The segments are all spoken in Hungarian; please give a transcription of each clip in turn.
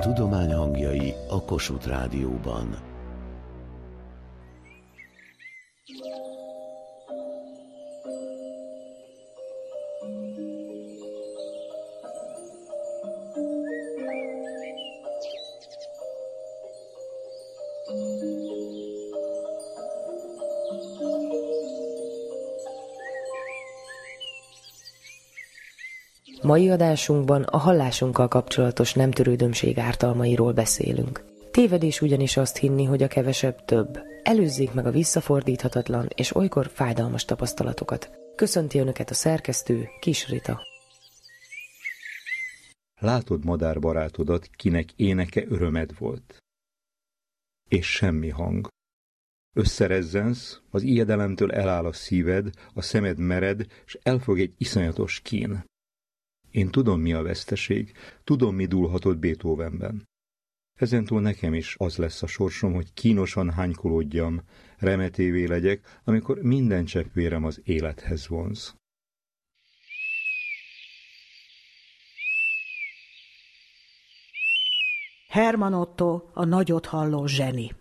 tudomány hangjai a Kossuth Rádióban. Mai adásunkban a hallásunkkal kapcsolatos nem törődömség ártalmairól beszélünk. Tévedés ugyanis azt hinni, hogy a kevesebb több. Előzzék meg a visszafordíthatatlan és olykor fájdalmas tapasztalatokat. Köszönti Önöket a szerkesztő, Kis Rita. Látod madárbarátodat, kinek éneke örömed volt. És semmi hang. Összerezzensz, az ijedelemtől eláll a szíved, a szemed mered, és elfog egy iszonyatos kín. Én tudom, mi a veszteség, tudom, mi dúlhatott Beethovenben. Ezentúl nekem is az lesz a sorsom, hogy kínosan hánykolódjam, remetévé legyek, amikor minden cseppvérem az élethez vonz. Herman Otto, a nagyot halló zseni.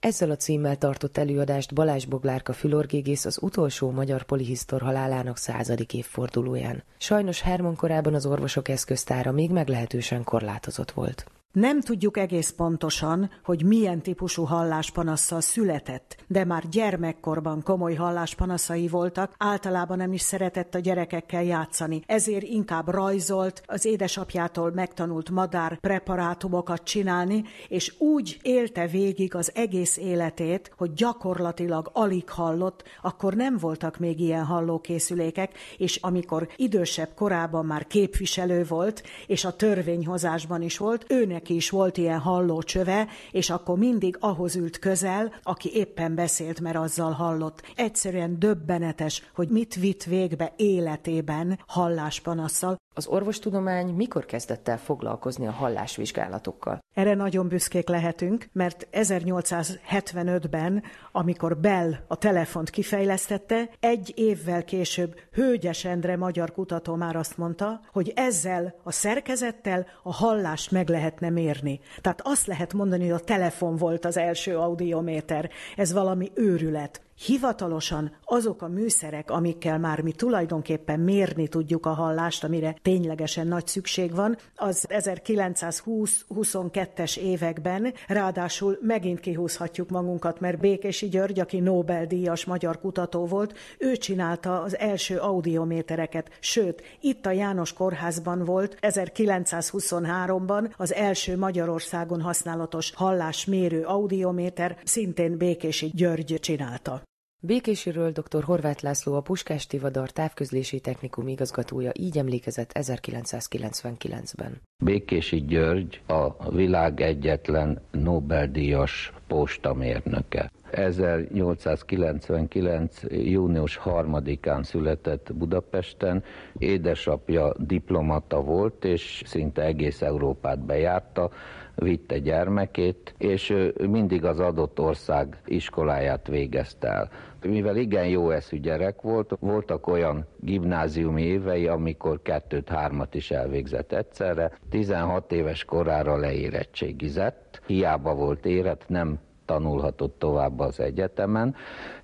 Ezzel a címmel tartott előadást Balázs Boglárka fülorgégész az utolsó magyar polihisztor halálának századik évfordulóján. Sajnos Herman korában az orvosok eszköztára még meglehetősen korlátozott volt. Nem tudjuk egész pontosan, hogy milyen típusú halláspanasszal született, de már gyermekkorban komoly halláspanaszai voltak, általában nem is szeretett a gyerekekkel játszani, ezért inkább rajzolt, az édesapjától megtanult madár preparátumokat csinálni, és úgy élte végig az egész életét, hogy gyakorlatilag alig hallott, akkor nem voltak még ilyen hallókészülékek, és amikor idősebb korában már képviselő volt, és a törvényhozásban is volt, őnek neki is volt ilyen hallócsöve, és akkor mindig ahhoz ült közel, aki éppen beszélt, mert azzal hallott. Egyszerűen döbbenetes, hogy mit vitt végbe életében halláspanasszal. Az orvostudomány mikor kezdett el foglalkozni a hallásvizsgálatokkal? Erre nagyon büszkék lehetünk, mert 1875-ben, amikor Bell a telefont kifejlesztette, egy évvel később Hőgyes Endre magyar kutató már azt mondta, hogy ezzel a szerkezettel a hallást meg lehetne mérni. Tehát azt lehet mondani, hogy a telefon volt az első audiométer. Ez valami őrület. Hivatalosan azok a műszerek, amikkel már mi tulajdonképpen mérni tudjuk a hallást, amire ténylegesen nagy szükség van, az 1920-22-es években, ráadásul megint kihúzhatjuk magunkat, mert Békési György, aki Nobel-díjas magyar kutató volt, ő csinálta az első audiométereket, sőt, itt a János Kórházban volt 1923-ban az első Magyarországon használatos hallásmérő audiométer, szintén Békési György csinálta. Békésiről dr. Horváth László a Puskás Tivadar távközlési technikum igazgatója így emlékezett 1999-ben. Békési György a világ egyetlen Nobel-díjas postamérnöke. 1899. június 3-án született Budapesten. Édesapja diplomata volt, és szinte egész Európát bejárta, vitte gyermekét, és mindig az adott ország iskoláját végezte el. Mivel igen jó eszű gyerek volt, voltak olyan gimnáziumi évei, amikor kettőt-hármat is elvégzett egyszerre. 16 éves korára leérettségizett, hiába volt érett, nem tanulhatott tovább az egyetemen,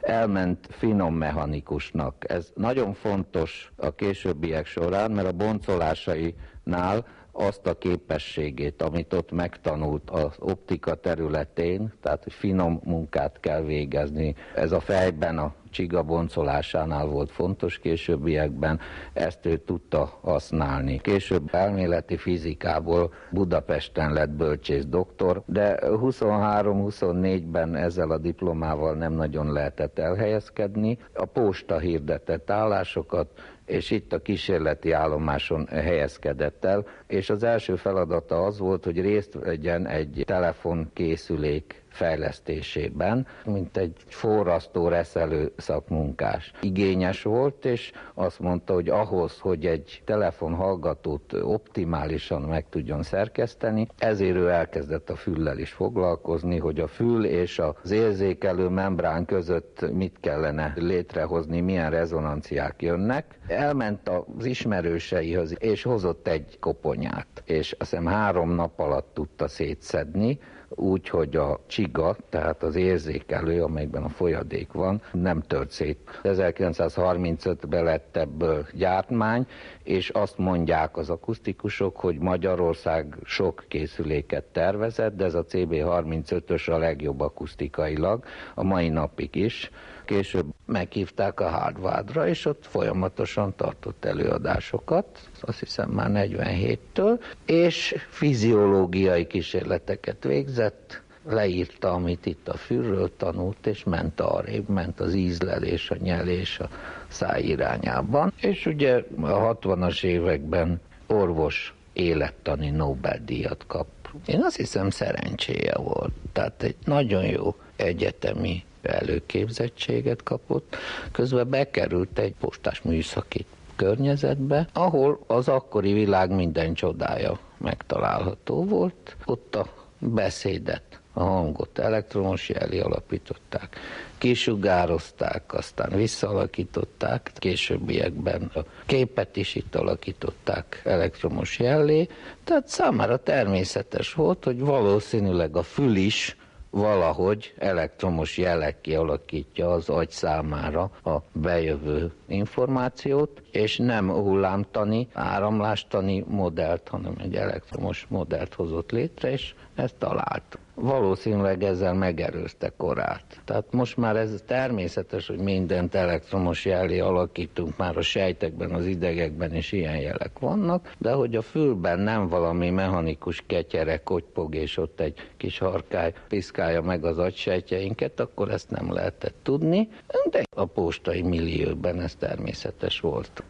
elment finom mechanikusnak. Ez nagyon fontos a későbbiek során, mert a boncolásainál azt a képességét, amit ott megtanult az optika területén, tehát finom munkát kell végezni. Ez a fejben a csiga boncolásánál volt fontos későbbiekben, ezt ő tudta használni. Később elméleti fizikából Budapesten lett bölcsész doktor, de 23-24-ben ezzel a diplomával nem nagyon lehetett elhelyezkedni. A posta hirdetett állásokat, és itt a kísérleti állomáson helyezkedett el, és az első feladata az volt, hogy részt vegyen egy telefonkészülék fejlesztésében, mint egy forrasztó reszelő szakmunkás. Igényes volt, és azt mondta, hogy ahhoz, hogy egy telefonhallgatót optimálisan meg tudjon szerkeszteni, ezért ő elkezdett a füllel is foglalkozni, hogy a fül és az érzékelő membrán között mit kellene létrehozni, milyen rezonanciák jönnek. Elment az ismerőseihez, és hozott egy koponyát, és azt hiszem három nap alatt tudta szétszedni, úgy, hogy a csiga, tehát az érzékelő, amelyben a folyadék van, nem tört szét. 1935-ben lett ebből gyártmány, és azt mondják az akusztikusok, hogy Magyarország sok készüléket tervezett, de ez a CB35-ös a legjobb akusztikailag, a mai napig is. Később meghívták a Harvardra, és ott folyamatosan tartott előadásokat, azt hiszem már 47-től, és fiziológiai kísérleteket végzett, leírta, amit itt a fűről tanult, és ment arrébb, ment az ízlelés, a nyelés a száj irányában. És ugye a 60-as években orvos élettani Nobel-díjat kap. Én azt hiszem szerencséje volt. Tehát egy nagyon jó egyetemi előképzettséget kapott, közben bekerült egy postás műszaki környezetbe, ahol az akkori világ minden csodája megtalálható volt. Ott a beszédet, a hangot elektromos jelé alapították, kisugározták, aztán visszaalakították, későbbiekben a képet is itt alakították elektromos jellé, tehát számára természetes volt, hogy valószínűleg a fül is valahogy elektromos jelek kialakítja az agy számára a bejövő információt, és nem hullámtani, áramlástani modellt, hanem egy elektromos modellt hozott létre, és ezt talált. Valószínűleg ezzel megerőzte korát. Tehát most már ez természetes, hogy mindent elektromos jelé alakítunk, már a sejtekben, az idegekben is ilyen jelek vannak, de hogy a fülben nem valami mechanikus ketyere, kotypog, és ott egy kis harkály piszkálja meg az agysejtjeinket, akkor ezt nem lehetett tudni, de a postai millióben ez természetes volt.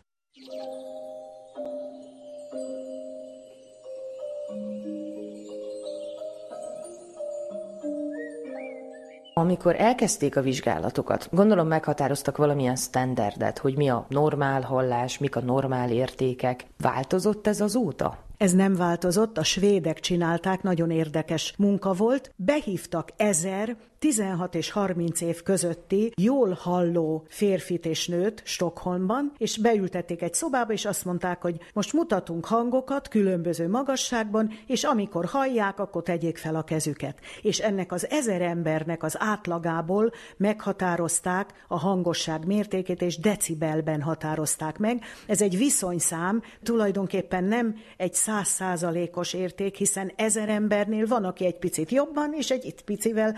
Amikor elkezdték a vizsgálatokat, gondolom meghatároztak valamilyen standardet, hogy mi a normál hallás, mik a normál értékek. Változott ez azóta? Ez nem változott, a svédek csinálták, nagyon érdekes munka volt. Behívtak ezer 16 és 30 év közötti jól halló férfit és nőt Stockholmban, és beültették egy szobába, és azt mondták, hogy most mutatunk hangokat különböző magasságban, és amikor hallják, akkor tegyék fel a kezüket. És ennek az ezer embernek az átlagából meghatározták a hangosság mértékét, és decibelben határozták meg. Ez egy viszonyszám, tulajdonképpen nem egy százszázalékos érték, hiszen ezer embernél van, aki egy picit jobban, és egy itt picivel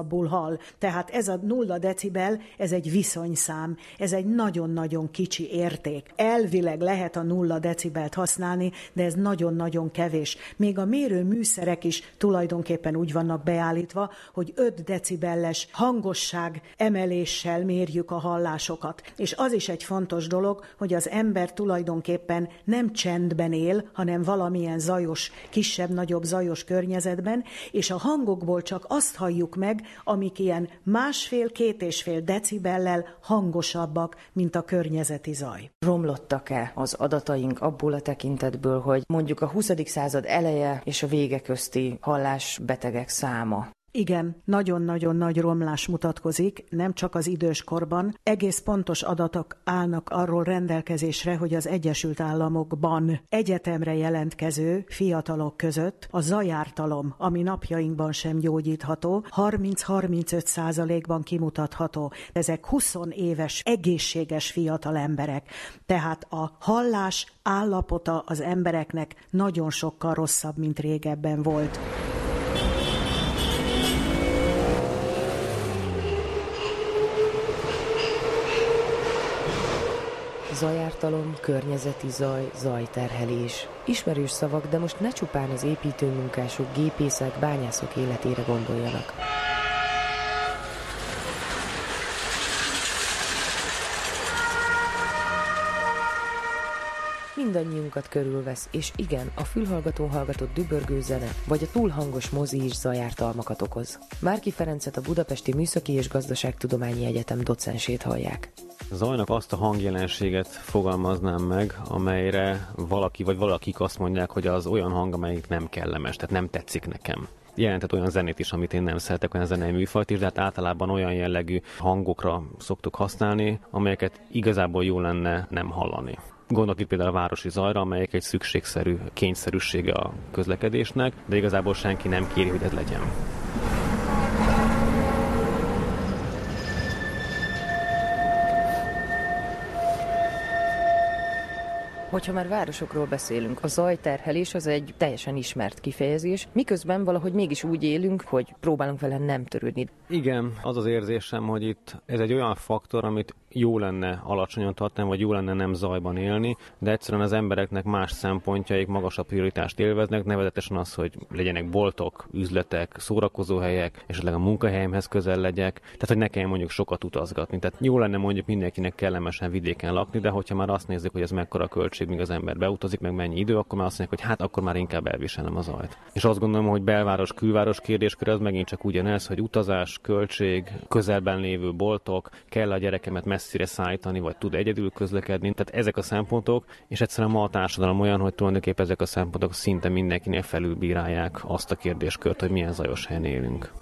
rosszabbul hall. Tehát ez a nulla decibel, ez egy viszonyszám, ez egy nagyon-nagyon kicsi érték. Elvileg lehet a nulla decibelt használni, de ez nagyon-nagyon kevés. Még a mérő műszerek is tulajdonképpen úgy vannak beállítva, hogy 5 decibelles hangosság emeléssel mérjük a hallásokat. És az is egy fontos dolog, hogy az ember tulajdonképpen nem csendben él, hanem valamilyen zajos, kisebb-nagyobb zajos környezetben, és a hangokból csak azt halljuk meg, amik ilyen másfél-két és fél decibellel hangosabbak, mint a környezeti zaj. Romlottak-e az adataink abból a tekintetből, hogy mondjuk a 20. század eleje és a vége közti hallásbetegek száma igen, nagyon-nagyon nagy romlás mutatkozik, nem csak az időskorban. Egész pontos adatok állnak arról rendelkezésre, hogy az Egyesült Államokban egyetemre jelentkező fiatalok között a zajártalom, ami napjainkban sem gyógyítható, 30-35 százalékban kimutatható. Ezek 20 éves, egészséges fiatal emberek. Tehát a hallás állapota az embereknek nagyon sokkal rosszabb, mint régebben volt. Zajártalom, környezeti zaj, zajterhelés. Ismerős szavak, de most ne csupán az építőmunkások, gépészek, bányászok életére gondoljanak. mindannyiunkat körülvesz, és igen, a fülhallgató hallgatott dübörgő zene, vagy a túlhangos mozi is zajártalmakat okoz. Márki Ferencet a Budapesti Műszaki és Gazdaságtudományi Egyetem docensét hallják. Zajnak azt a hangjelenséget fogalmaznám meg, amelyre valaki vagy valakik azt mondják, hogy az olyan hang, amelyik nem kellemes, tehát nem tetszik nekem jelentett olyan zenét is, amit én nem szeretek, olyan zenei műfajt is, de hát általában olyan jellegű hangokra szoktuk használni, amelyeket igazából jó lenne nem hallani. Gondolok itt például a városi zajra, amelyek egy szükségszerű kényszerűsége a közlekedésnek, de igazából senki nem kéri, hogy ez legyen. Hogyha már városokról beszélünk, a zajterhelés az egy teljesen ismert kifejezés, miközben valahogy mégis úgy élünk, hogy próbálunk vele nem törődni. Igen, az az érzésem, hogy itt ez egy olyan faktor, amit jó lenne alacsonyan tartani, vagy jó lenne nem zajban élni, de egyszerűen az embereknek más szempontjaik magasabb prioritást élveznek, nevezetesen az, hogy legyenek boltok, üzletek, szórakozóhelyek, esetleg a munkahelyemhez közel legyek, tehát hogy ne kelljen mondjuk sokat utazgatni. Tehát jó lenne mondjuk mindenkinek kellemesen vidéken lakni, de hogyha már azt nézzük, hogy ez mekkora költség, míg az ember beutazik, meg mennyi idő, akkor már azt mondják, hogy hát akkor már inkább elviselem az zajt. És azt gondolom, hogy belváros, külváros kérdéskör az megint csak ugyanez, hogy utazás, költség, közelben lévő boltok, kell a gyerekemet messzire szállítani, vagy tud egyedül közlekedni. Tehát ezek a szempontok, és egyszerűen ma a társadalom olyan, hogy tulajdonképpen ezek a szempontok szinte mindenkinek felülbírálják azt a kérdéskört, hogy milyen zajos helyen élünk.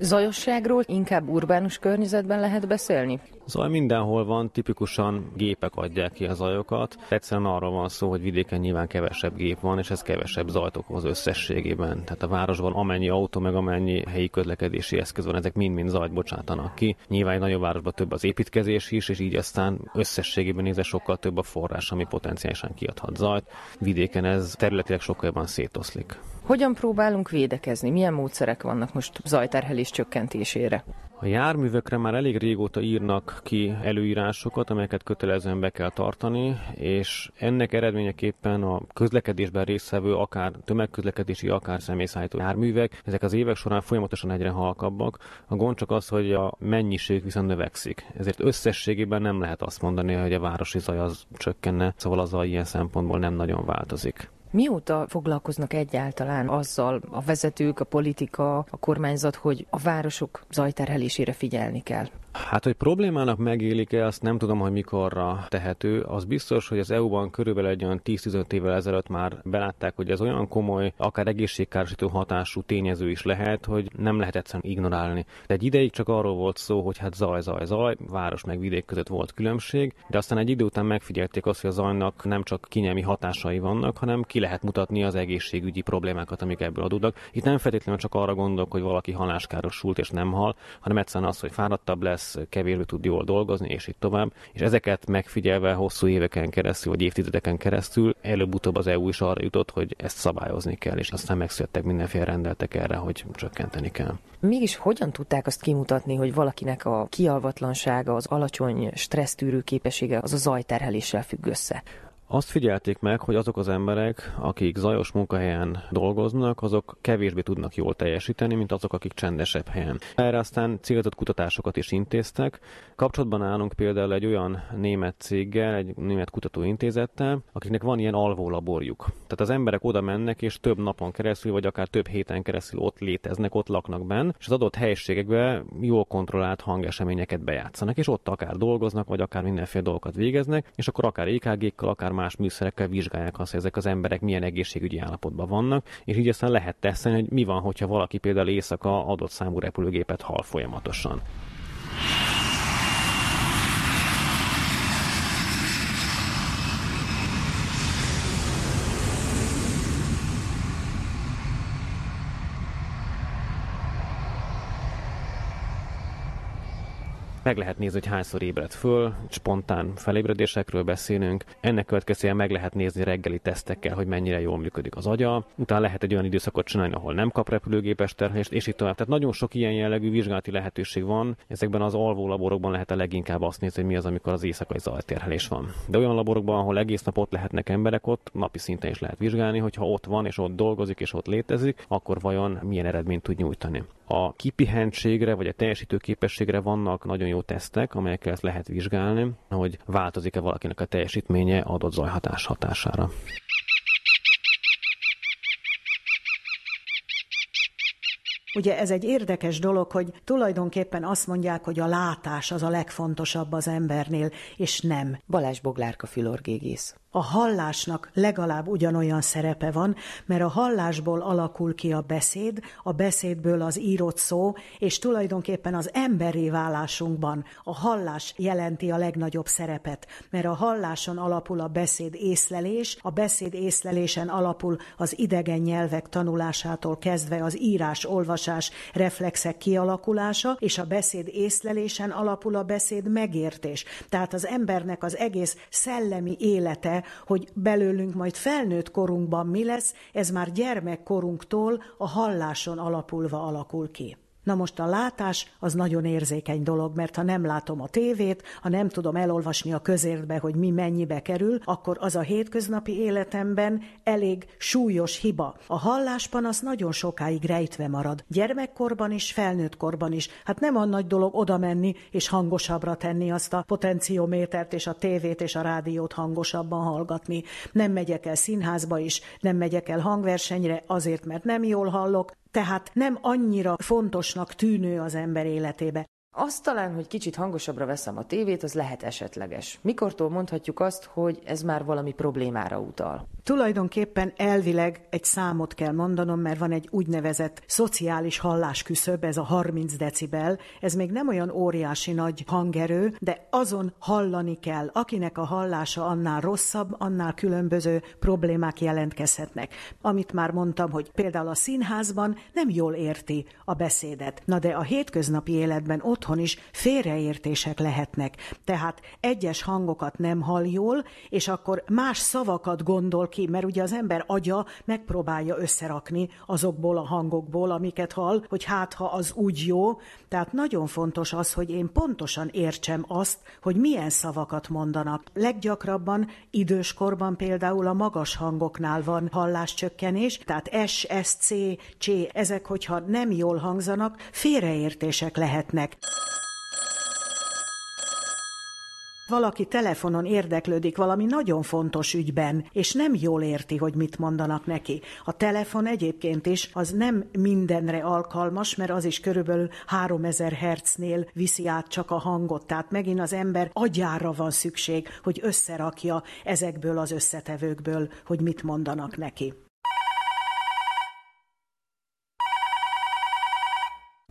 Zajosságról inkább urbánus környezetben lehet beszélni? Zaj mindenhol van, tipikusan gépek adják ki a zajokat. Egyszerűen arról van szó, hogy vidéken nyilván kevesebb gép van, és ez kevesebb zajt okoz összességében. Tehát a városban amennyi autó, meg amennyi helyi közlekedési eszköz van, ezek mind-mind zajt bocsátanak ki. Nyilván egy nagyobb városban több az építkezés is, és így aztán összességében nézve sokkal több a forrás, ami potenciálisan kiadhat zajt. Vidéken ez területileg sokkal jobban szétoszlik. Hogyan próbálunk védekezni? Milyen módszerek vannak most zajterhelés csökkentésére? A járművekre már elég régóta írnak ki előírásokat, amelyeket kötelezően be kell tartani, és ennek eredményeképpen a közlekedésben résztvevő akár tömegközlekedési, akár személyszállító járművek, ezek az évek során folyamatosan egyre halkabbak. A gond csak az, hogy a mennyiség viszont növekszik. Ezért összességében nem lehet azt mondani, hogy a városi zaj az csökkenne, szóval az a ilyen szempontból nem nagyon változik. Mióta foglalkoznak egyáltalán azzal a vezetők, a politika, a kormányzat, hogy a városok zajterhelésére figyelni kell? Hát, hogy problémának megélik-e, azt nem tudom, hogy mikorra tehető. Az biztos, hogy az EU-ban körülbelül egy olyan 10-15 évvel ezelőtt már belátták, hogy ez olyan komoly, akár egészségkárosító hatású tényező is lehet, hogy nem lehet egyszerűen ignorálni. De egy ideig csak arról volt szó, hogy hát zaj, zaj, zaj, város meg vidék között volt különbség, de aztán egy idő után megfigyelték azt, hogy a zajnak nem csak kinyelmi hatásai vannak, hanem ki lehet mutatni az egészségügyi problémákat, amik ebből adódnak. Itt nem feltétlenül csak arra gondolok, hogy valaki haláskárosult és nem hal, hanem egyszerűen az, hogy fáradtabb lesz, lesz, kevésbé tud jól dolgozni, és így tovább. És ezeket megfigyelve hosszú éveken keresztül, vagy évtizedeken keresztül előbb-utóbb az EU is arra jutott, hogy ezt szabályozni kell, és aztán megszülettek mindenféle rendeltek erre, hogy csökkenteni kell. Mégis hogyan tudták azt kimutatni, hogy valakinek a kialvatlansága, az alacsony stressztűrő képessége az a zajterheléssel függ össze? Azt figyelték meg, hogy azok az emberek, akik zajos munkahelyen dolgoznak, azok kevésbé tudnak jól teljesíteni, mint azok, akik csendesebb helyen. Erre aztán célzott kutatásokat is intéztek. Kapcsolatban állunk például egy olyan német céggel, egy német kutatóintézettel, akiknek van ilyen alvólaborjuk. Tehát az emberek oda mennek, és több napon keresztül, vagy akár több héten keresztül ott léteznek, ott laknak benn, és az adott helyiségekben jól kontrollált hangeseményeket bejátszanak, és ott akár dolgoznak, vagy akár mindenféle dolgokat végeznek, és akkor akár EKG-kkel, akár más műszerekkel vizsgálják azt, hogy ezek az emberek milyen egészségügyi állapotban vannak, és így aztán lehet tesztelni, hogy mi van, hogyha valaki például éjszaka adott számú repülőgépet hal folyamatosan. Meg lehet nézni, hogy hányszor ébred föl, spontán felébredésekről beszélünk. Ennek következően meg lehet nézni reggeli tesztekkel, hogy mennyire jól működik az agya. Utána lehet egy olyan időszakot csinálni, ahol nem kap repülőgépes terhelést, és így tovább. Tehát nagyon sok ilyen jellegű vizsgálati lehetőség van. Ezekben az alvó laborokban lehet a leginkább azt nézni, hogy mi az, amikor az éjszakai zajterhelés van. De olyan laborokban, ahol egész nap ott lehetnek emberek, ott napi szinten is lehet vizsgálni, hogyha ott van és ott dolgozik és ott létezik, akkor vajon milyen eredményt tud nyújtani. A kipihentségre vagy a teljesítőképességre vannak nagyon jó tesztek, amelyekkel lehet vizsgálni, hogy változik-e valakinek a teljesítménye adott zajhatás hatására. Ugye ez egy érdekes dolog, hogy tulajdonképpen azt mondják, hogy a látás az a legfontosabb az embernél, és nem. Balázs Boglárka fülorgégész a hallásnak legalább ugyanolyan szerepe van, mert a hallásból alakul ki a beszéd, a beszédből az írott szó, és tulajdonképpen az emberi válásunkban a hallás jelenti a legnagyobb szerepet, mert a halláson alapul a beszéd észlelés, a beszéd észlelésen alapul az idegen nyelvek tanulásától kezdve az írás, olvasás, reflexek kialakulása, és a beszéd észlelésen alapul a beszéd megértés. Tehát az embernek az egész szellemi élete hogy belőlünk majd felnőtt korunkban mi lesz, ez már gyermekkorunktól a halláson alapulva alakul ki. Na most a látás az nagyon érzékeny dolog, mert ha nem látom a tévét, ha nem tudom elolvasni a közértbe, hogy mi mennyibe kerül, akkor az a hétköznapi életemben elég súlyos hiba. A halláspanasz nagyon sokáig rejtve marad. Gyermekkorban is, felnőttkorban is. Hát nem a nagy dolog oda menni és hangosabbra tenni azt a potenciométert és a tévét és a rádiót hangosabban hallgatni. Nem megyek el színházba is, nem megyek el hangversenyre azért, mert nem jól hallok, tehát nem annyira fontosnak tűnő az ember életébe. Azt talán, hogy kicsit hangosabbra veszem a tévét, az lehet esetleges. Mikortól mondhatjuk azt, hogy ez már valami problémára utal? Tulajdonképpen elvileg egy számot kell mondanom, mert van egy úgynevezett szociális hallásküszöb, ez a 30 decibel. Ez még nem olyan óriási nagy hangerő, de azon hallani kell. Akinek a hallása annál rosszabb, annál különböző problémák jelentkezhetnek. Amit már mondtam, hogy például a színházban nem jól érti a beszédet. Na de a hétköznapi életben otthon is félreértések lehetnek. Tehát egyes hangokat nem hall jól, és akkor más szavakat gondol ki, mert ugye az ember agya megpróbálja összerakni azokból a hangokból, amiket hall, hogy hát ha az úgy jó. Tehát nagyon fontos az, hogy én pontosan értsem azt, hogy milyen szavakat mondanak. Leggyakrabban időskorban például a magas hangoknál van halláscsökkenés, tehát S, S, C, C, ezek, hogyha nem jól hangzanak, félreértések lehetnek valaki telefonon érdeklődik valami nagyon fontos ügyben, és nem jól érti, hogy mit mondanak neki. A telefon egyébként is az nem mindenre alkalmas, mert az is körülbelül 3000 Hz-nél viszi át csak a hangot. Tehát megint az ember agyára van szükség, hogy összerakja ezekből az összetevőkből, hogy mit mondanak neki.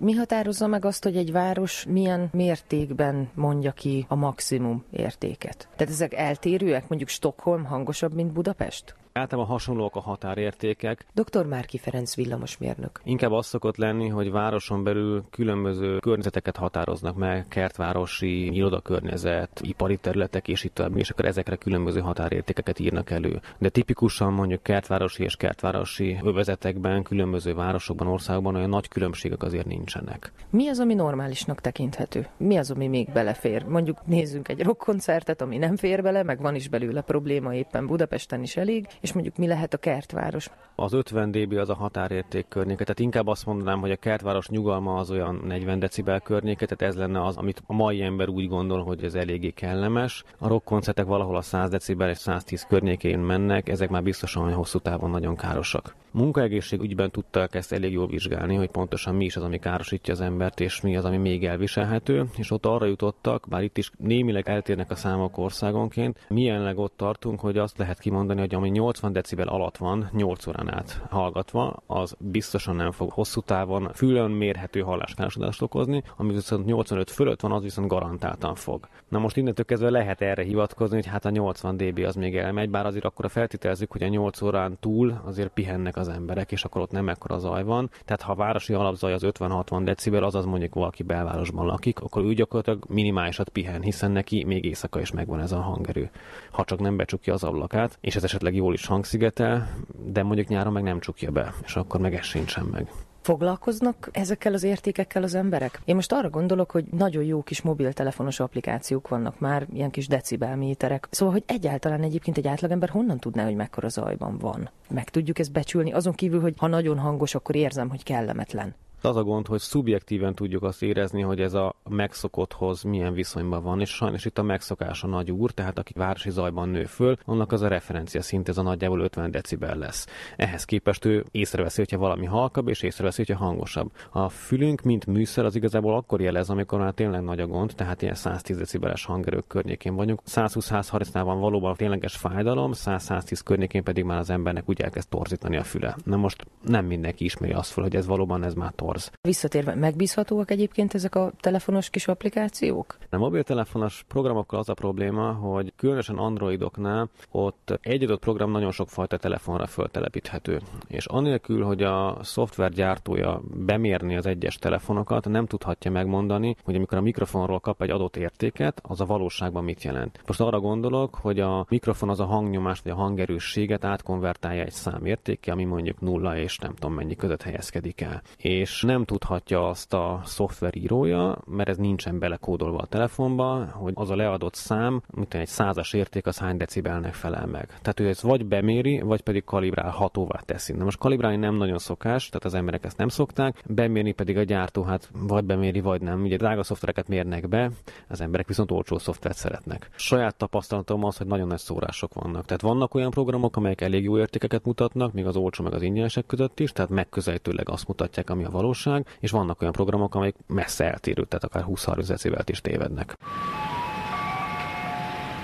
Mi határozza meg azt, hogy egy város milyen mértékben mondja ki a maximum értéket? Tehát ezek eltérőek, mondjuk Stockholm hangosabb, mint Budapest? Általában hasonlóak a határértékek. Dr. Márki Ferenc villamosmérnök. Inkább az szokott lenni, hogy városon belül különböző környezeteket határoznak meg, kertvárosi, irodakörnyezet, ipari területek és itt tovább, és akkor ezekre különböző határértékeket írnak elő. De tipikusan mondjuk kertvárosi és kertvárosi övezetekben, különböző városokban, országokban olyan nagy különbségek azért nincsenek. Mi az, ami normálisnak tekinthető? Mi az, ami még belefér? Mondjuk nézzünk egy rockkoncertet, ami nem fér bele, meg van is belőle probléma éppen Budapesten is elég, és mondjuk mi lehet a kertváros? Az 50 dB az a határérték környéke, tehát inkább azt mondanám, hogy a kertváros nyugalma az olyan 40 decibel környéke, tehát ez lenne az, amit a mai ember úgy gondol, hogy ez eléggé kellemes. A rock koncertek valahol a 100 decibel és 110 környékén mennek, ezek már biztosan hosszú távon nagyon károsak. Munkaegészségügyben tudták ezt elég jól vizsgálni, hogy pontosan mi is az, ami károsítja az embert, és mi az, ami még elviselhető, és ott arra jutottak, bár itt is némileg eltérnek a számok országonként, milyenleg ott tartunk, hogy azt lehet kimondani, hogy ami 80 decibel alatt van, 8 órán át hallgatva, az biztosan nem fog hosszú távon fülön mérhető halláskárosodást okozni, ami viszont 85 fölött van, az viszont garantáltan fog. Na most innentől kezdve lehet erre hivatkozni, hogy hát a 80 dB az még elmegy, bár azért akkor feltételezzük, hogy a 8 órán túl azért pihennek az emberek, és akkor ott nem ekkora zaj van. Tehát ha a városi alapzaj az 50-60 decibel, azaz mondjuk valaki belvárosban lakik, akkor ő gyakorlatilag minimálisat pihen, hiszen neki még éjszaka is megvan ez a hangerő. Ha csak nem becsukja az ablakát, és ez esetleg jól is hangszigetel, de mondjuk nyáron meg nem csukja be, és akkor meg ez sincsen meg. Foglalkoznak ezekkel az értékekkel az emberek? Én most arra gondolok, hogy nagyon jó kis mobiltelefonos applikációk vannak már, ilyen kis decibelméterek. Szóval, hogy egyáltalán egyébként egy átlagember honnan tudná, hogy mekkora zajban van? Meg tudjuk ezt becsülni, azon kívül, hogy ha nagyon hangos, akkor érzem, hogy kellemetlen. Az a gond, hogy szubjektíven tudjuk azt érezni, hogy ez a megszokotthoz milyen viszonyban van, és sajnos itt a megszokás a nagy úr, tehát aki városi zajban nő föl, annak az a referencia szint, ez a nagyjából 50 decibel lesz. Ehhez képest ő észreveszi, hogyha valami halkabb, és észreveszi, hogyha hangosabb. A fülünk, mint műszer, az igazából akkor jelez, amikor már tényleg nagy a gond, tehát ilyen 110 decibeles hangerők környékén vagyunk. 120-130-nál van valóban tényleges fájdalom, 100-110 környékén pedig már az embernek úgy elkezd torzítani a füle. Na most nem mindenki ismeri azt fel, hogy ez valóban ez már torz. Visszatérve, megbízhatóak egyébként ezek a telefonos kis applikációk? A mobiltelefonos programokkal az a probléma, hogy különösen androidoknál ott egy adott program nagyon sok fajta telefonra föltelepíthető. És anélkül, hogy a szoftver gyártója bemérni az egyes telefonokat, nem tudhatja megmondani, hogy amikor a mikrofonról kap egy adott értéket, az a valóságban mit jelent. Most arra gondolok, hogy a mikrofon az a hangnyomást vagy a hangerősséget átkonvertálja egy számértéke, ami mondjuk nulla és nem tudom mennyi között helyezkedik el. És nem tudhatja azt a szoftver írója, mert ez nincsen belekódolva a telefonba, hogy az a leadott szám, mint egy százas érték, az hány decibelnek felel meg. Tehát ő ezt vagy beméri, vagy pedig kalibrálhatóvá teszi. Na most kalibrálni nem nagyon szokás, tehát az emberek ezt nem szokták, bemérni pedig a gyártó, hát vagy beméri, vagy nem. Ugye drága szoftvereket mérnek be, az emberek viszont olcsó szoftvert szeretnek. Saját tapasztalatom az, hogy nagyon nagy szórások vannak. Tehát vannak olyan programok, amelyek elég jó értékeket mutatnak, még az olcsó meg az ingyenesek között is, tehát megközelítőleg azt mutatják, ami a valóság, és vannak olyan programok, amelyek messze eltérő, tehát akár 20-30 decibelt is tévednek.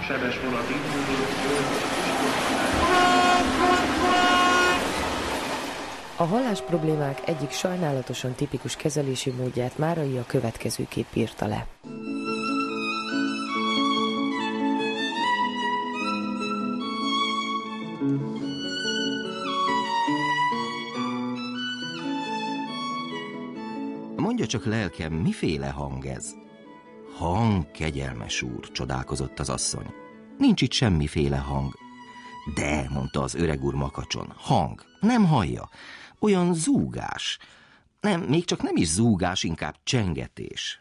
Sebes vonat A hallás problémák egyik sajnálatosan tipikus kezelési módját Márai a következőképp írta le. Csak lelkem, miféle hang ez? Hang, kegyelmes úr, csodálkozott az asszony. Nincs itt semmiféle hang. De, mondta az öreg úr makacson, hang, nem hallja. Olyan zúgás. Nem, még csak nem is zúgás, inkább csengetés.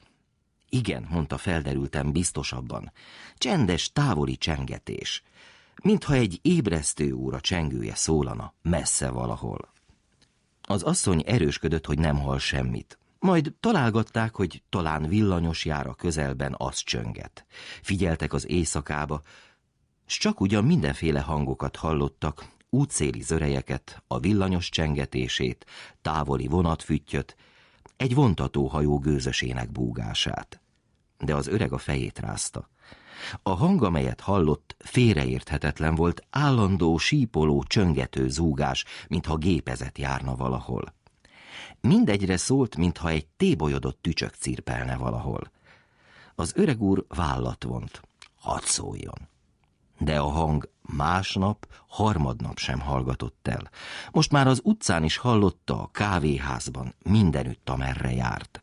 Igen, mondta felderültem biztosabban. Csendes, távoli csengetés. Mintha egy ébresztő óra csengője szólana, messze valahol. Az asszony erősködött, hogy nem hall semmit. Majd találgatták, hogy talán villanyos jár a közelben, az csönget. Figyeltek az éjszakába, s csak ugyan mindenféle hangokat hallottak, útszéli zörejeket, a villanyos csengetését, távoli vonatfüttyöt, egy vontatóhajó gőzösének búgását. De az öreg a fejét rázta. A hang, amelyet hallott, félreérthetetlen volt, állandó, sípoló, csöngető zúgás, mintha gépezet járna valahol. Mindegyre szólt, mintha egy tébolyodott tücsök cirpelne valahol. Az öreg úr vállat vont. Hadd szóljon. De a hang másnap, harmadnap sem hallgatott el. Most már az utcán is hallotta, a kávéházban, mindenütt, amerre járt.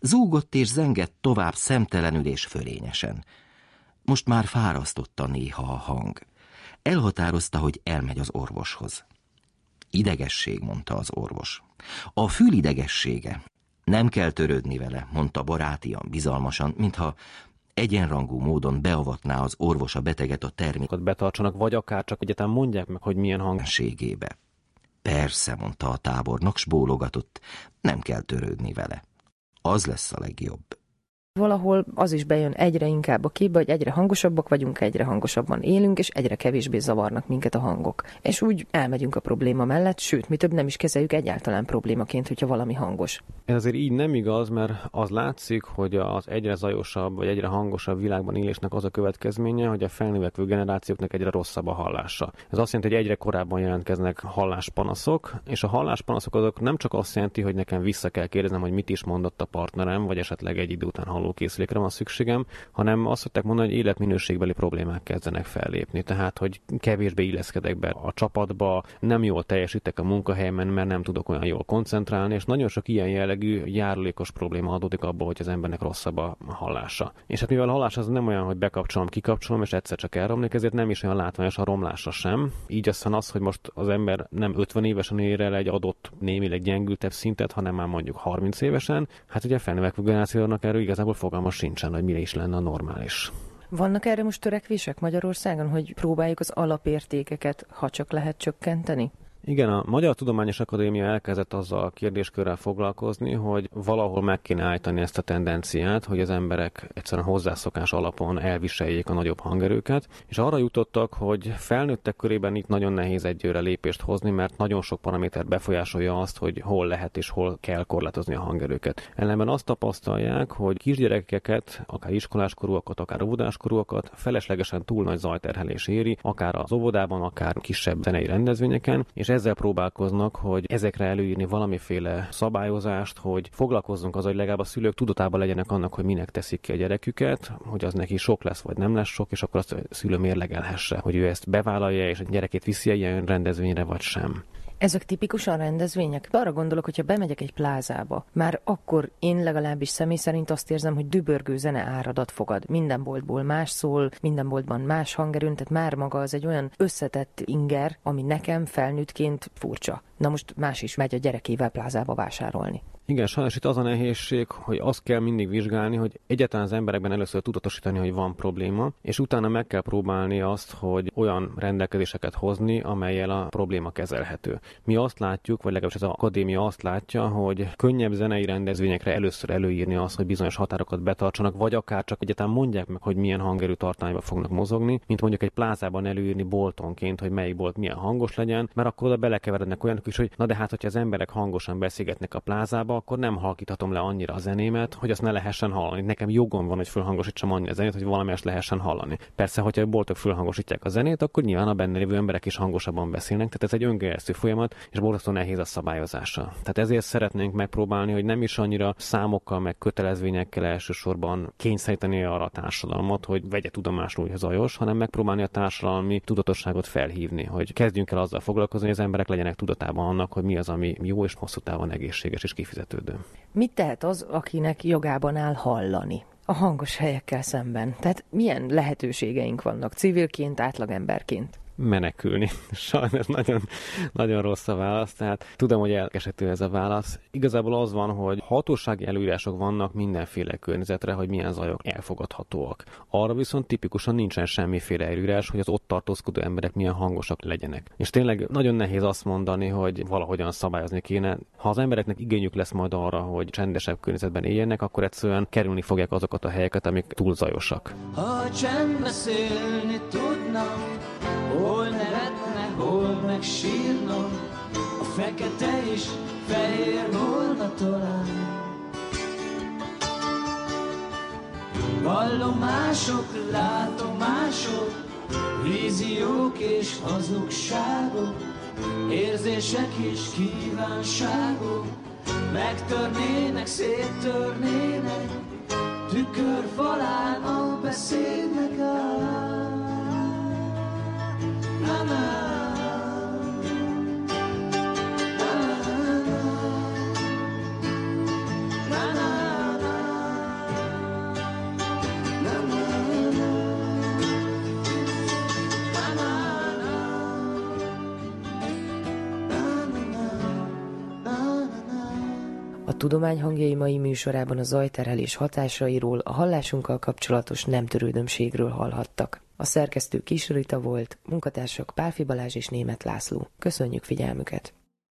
Zúgott és zengett tovább szemtelenül és fölényesen. Most már fárasztotta néha a hang. Elhatározta, hogy elmegy az orvoshoz. Idegesség, mondta az orvos. A fül idegessége. Nem kell törődni vele, mondta barátian, bizalmasan, mintha egyenrangú módon beavatná az orvos a beteget a terméket betartsanak, vagy akár csak egyáltalán mondják meg, hogy milyen hangségébe. Persze, mondta a tábornok, s bólogatott, nem kell törődni vele. Az lesz a legjobb valahol az is bejön egyre inkább a képbe, hogy egyre hangosabbak vagyunk, egyre hangosabban élünk, és egyre kevésbé zavarnak minket a hangok. És úgy elmegyünk a probléma mellett, sőt, mi több nem is kezeljük egyáltalán problémaként, hogyha valami hangos. Ez azért így nem igaz, mert az látszik, hogy az egyre zajosabb, vagy egyre hangosabb világban élésnek az a következménye, hogy a felnövekvő generációknak egyre rosszabb a hallása. Ez azt jelenti, hogy egyre korábban jelentkeznek halláspanaszok, és a halláspanaszok azok nem csak azt jelenti, hogy nekem vissza kell kérdeznem, hogy mit is mondott a partnerem, vagy esetleg egy idő után halló készülékre van szükségem, hanem azt szokták mondani, hogy életminőségbeli problémák kezdenek fellépni. Tehát, hogy kevésbé illeszkedek be a csapatba, nem jól teljesítek a munkahelyemen, mert nem tudok olyan jól koncentrálni, és nagyon sok ilyen jellegű járulékos probléma adódik abból, hogy az embernek rosszabb a hallása. És hát mivel a hallás az nem olyan, hogy bekapcsolom, kikapcsolom, és egyszer csak elromlik, ezért nem is olyan látványos a romlása sem. Így aztán az, hogy most az ember nem 50 évesen ér el egy adott némileg gyengültebb szintet, hanem már mondjuk 30 évesen, hát ugye a felnövekvő generációnak erről igazából fogalma sincsen, hogy mire is lenne a normális. Vannak erre most törekvések Magyarországon, hogy próbáljuk az alapértékeket, ha csak lehet csökkenteni? Igen, a Magyar Tudományos Akadémia elkezdett azzal a kérdéskörrel foglalkozni, hogy valahol meg kéne állítani ezt a tendenciát, hogy az emberek egyszerűen hozzászokás alapon elviseljék a nagyobb hangerőket, és arra jutottak, hogy felnőttek körében itt nagyon nehéz egyőre lépést hozni, mert nagyon sok paraméter befolyásolja azt, hogy hol lehet és hol kell korlátozni a hangerőket. Ellenben azt tapasztalják, hogy kisgyerekeket, akár iskoláskorúakat, akár óvodáskorúakat feleslegesen túl nagy zajterhelés éri, akár az óvodában, akár kisebb zenei rendezvényeken, és ezzel próbálkoznak, hogy ezekre előírni valamiféle szabályozást, hogy foglalkozzunk az, hogy legalább a szülők tudatában legyenek annak, hogy minek teszik ki a gyereküket, hogy az neki sok lesz, vagy nem lesz sok, és akkor azt a szülő mérlegelhesse, hogy ő ezt bevállalja, és a gyerekét viszi ilyen rendezvényre, vagy sem. Ezek tipikusan rendezvények? Arra gondolok, hogyha bemegyek egy plázába, már akkor én legalábbis személy szerint azt érzem, hogy dübörgő zene áradat fogad. Minden boltból más szól, minden boltban más hangerőn, tehát már maga az egy olyan összetett inger, ami nekem felnőttként furcsa. Na most más is megy a gyerekével plázába vásárolni. Igen, sajnos itt az a nehézség, hogy azt kell mindig vizsgálni, hogy egyáltalán az emberekben először tudatosítani, hogy van probléma, és utána meg kell próbálni azt, hogy olyan rendelkezéseket hozni, amelyel a probléma kezelhető. Mi azt látjuk, vagy legalábbis az akadémia azt látja, hogy könnyebb zenei rendezvényekre először előírni azt, hogy bizonyos határokat betartsanak, vagy akár csak egyáltalán mondják meg, hogy milyen hangerő tartányba fognak mozogni, mint mondjuk egy plázában előírni boltonként, hogy melyik bolt milyen hangos legyen, mert akkor oda belekeverednek olyanok is, hogy na de hát, hogyha az emberek hangosan beszélgetnek a plázába, akkor nem halkíthatom le annyira a zenémet, hogy azt ne lehessen hallani. Nekem jogom van, hogy fölhangosítsam annyira a zenét, hogy valami ezt lehessen hallani. Persze, hogyha boltok fölhangosítják a zenét, akkor nyilván a benne lévő emberek is hangosabban beszélnek, tehát ez egy öngerjesztő folyamat, és borzasztó nehéz a szabályozása. Tehát ezért szeretnénk megpróbálni, hogy nem is annyira számokkal, meg kötelezvényekkel elsősorban kényszeríteni arra a társadalmat, hogy vegye tudomásul, hogy zajos, hanem megpróbálni a társadalmi tudatosságot felhívni, hogy kezdjünk el azzal foglalkozni, hogy az emberek legyenek tudatában annak, hogy mi az, ami jó és hosszú távon egészséges és kifizető fizetődő. Mit tehet az, akinek jogában áll hallani? a hangos helyekkel szemben. Tehát milyen lehetőségeink vannak civilként, átlagemberként? Menekülni. Sajnos nagyon, nagyon rossz a válasz, tehát tudom, hogy elkesető ez a válasz. Igazából az van, hogy hatósági előírások vannak mindenféle környezetre, hogy milyen zajok elfogadhatóak. Arra viszont tipikusan nincsen semmiféle előírás, hogy az ott tartózkodó emberek milyen hangosak legyenek. És tényleg nagyon nehéz azt mondani, hogy valahogyan szabályozni kéne. Ha az embereknek igényük lesz majd arra, hogy csendesebb környezetben éljenek, akkor egyszerűen kerülni fogják azokat a helyeket, amik túl zajosak. Ha csend beszélni tudnak, Hol nevetne, hol meg sírna, a fekete is fehér volna talán. Vallomások, látomások, víziók és hazugságok, érzések és kívánságok, megtörnének, széttörnének, tükör falán a beszédnek áll. Tudomány hangjai mai műsorában a zajterhelés hatásairól, a hallásunkkal kapcsolatos nem törődömségről hallhattak. A szerkesztő Kis Rita volt, munkatársak Pálfi Balázs és Német László. Köszönjük figyelmüket!